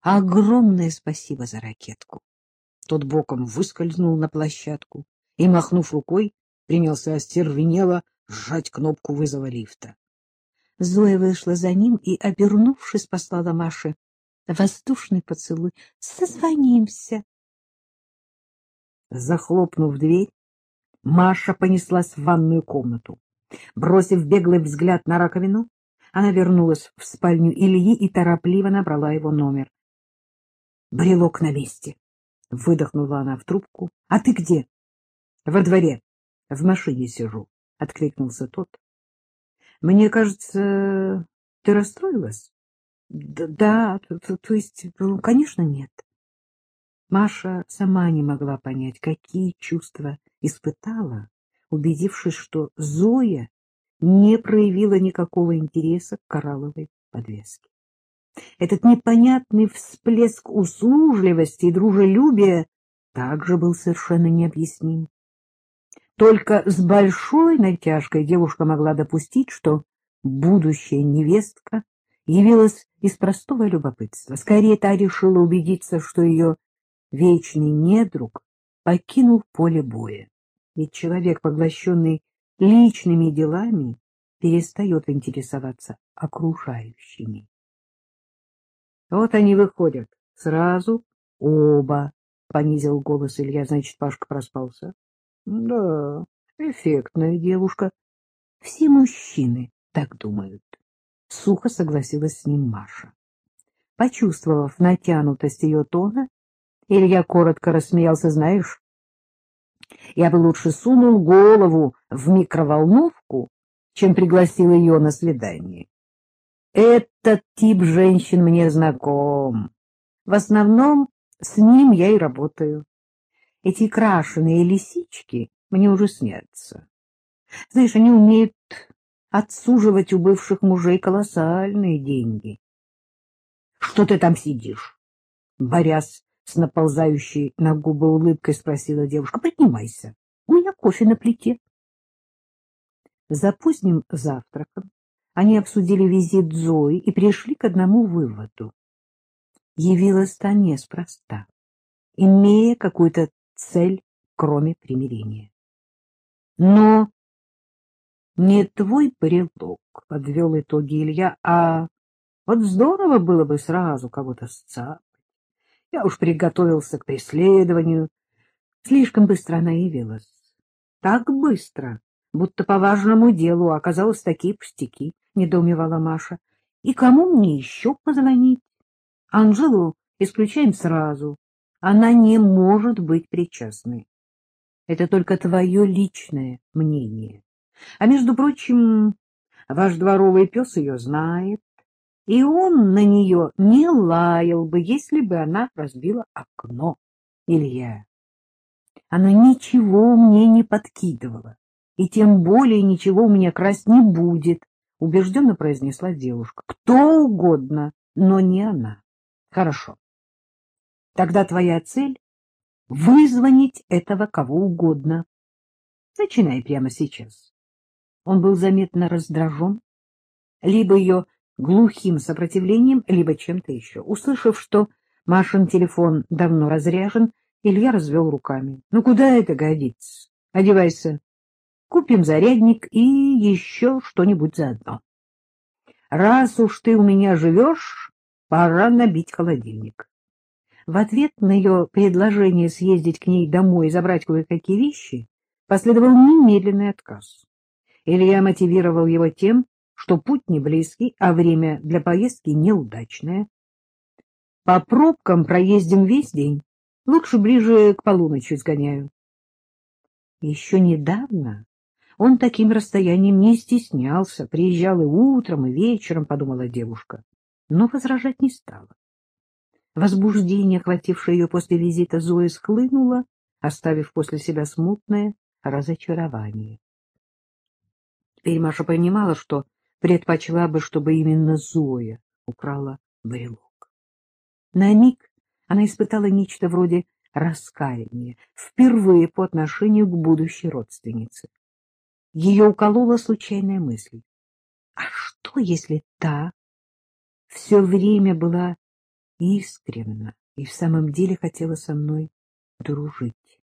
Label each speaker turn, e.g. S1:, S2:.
S1: огромное спасибо за ракетку. Тот боком выскользнул на площадку и, махнув рукой, принялся остервенело сжать кнопку вызова лифта. Зоя вышла за ним и, обернувшись, послала Маше воздушный поцелуй. «Созвонимся!» Захлопнув дверь, Маша понеслась в ванную комнату. Бросив беглый взгляд на раковину, она вернулась в спальню Ильи и торопливо набрала его номер. — Брелок на месте, — выдохнула она в трубку. — А ты где? — Во дворе. В машине сижу, — откликнулся тот. — Мне кажется, ты расстроилась? — Да, то, то, то есть, ну, конечно, нет. Маша сама не могла понять, какие чувства испытала, убедившись, что Зоя не проявила никакого интереса к коралловой подвеске. Этот непонятный всплеск услужливости и дружелюбия также был совершенно необъясним. Только с большой натяжкой девушка могла допустить, что будущая невестка явилась из простого любопытства. Скорее, та решила убедиться, что ее вечный недруг покинул поле боя. Ведь человек, поглощенный личными делами, перестает интересоваться окружающими. Вот они выходят. Сразу оба, — понизил голос Илья. Значит, Пашка проспался. Да, эффектная девушка. Все мужчины так думают. Сухо согласилась с ним Маша. Почувствовав натянутость ее тона, Илья коротко рассмеялся, знаешь, я бы лучше сунул голову в микроволновку, чем пригласил ее на свидание. Этот тип женщин мне знаком. В основном с ним я и работаю. Эти крашеные лисички мне уже снятся. Знаешь, они умеют отсуживать у бывших мужей колоссальные деньги. — Что ты там сидишь? Борясь с наползающей на губы улыбкой спросила девушка. — Поднимайся, у меня кофе на плите. За поздним завтраком они обсудили визит Зои и пришли к одному выводу. Явилась та неспроста, имея какую-то цель, кроме примирения. Но не твой брелок, — подвел итоги Илья, — а вот здорово было бы сразу кого-то сцапать. Я уж приготовился к преследованию. Слишком быстро она явилась. Так быстро, будто по важному делу оказалось такие пустяки, — недоумевала Маша. И кому мне еще позвонить? Анжелу исключаем сразу. Она не может быть причастной. Это только твое личное мнение. А между прочим, ваш дворовый пес ее знает, и он на нее не лаял бы, если бы она разбила окно. Илья, она ничего мне не подкидывала, и тем более ничего у меня красть не будет, — убежденно произнесла девушка. — Кто угодно, но не она. — Хорошо. Тогда твоя цель — вызвонить этого кого угодно. Начинай прямо сейчас. Он был заметно раздражен, либо ее глухим сопротивлением, либо чем-то еще. Услышав, что Машин телефон давно разряжен, Илья развел руками. — Ну, куда это годится? Одевайся. Купим зарядник и еще что-нибудь заодно. Раз уж ты у меня живешь, пора набить холодильник. В ответ на ее предложение съездить к ней домой и забрать кое-какие вещи последовал немедленный отказ. Илья мотивировал его тем, что путь не близкий, а время для поездки неудачное. По пробкам проездим весь день, лучше ближе к полуночи сгоняю. Еще недавно он таким расстоянием не стеснялся, приезжал и утром, и вечером, — подумала девушка, но возражать не стала. Возбуждение, охватившее ее после визита Зои, схлынуло, оставив после себя смутное разочарование. Теперь Маша понимала, что предпочла бы, чтобы именно Зоя украла брелок. На миг она испытала нечто вроде раскаяния, впервые по отношению к будущей родственнице. Ее уколола случайная мысль. А что, если та все время была искренно и в самом деле хотела со мной дружить.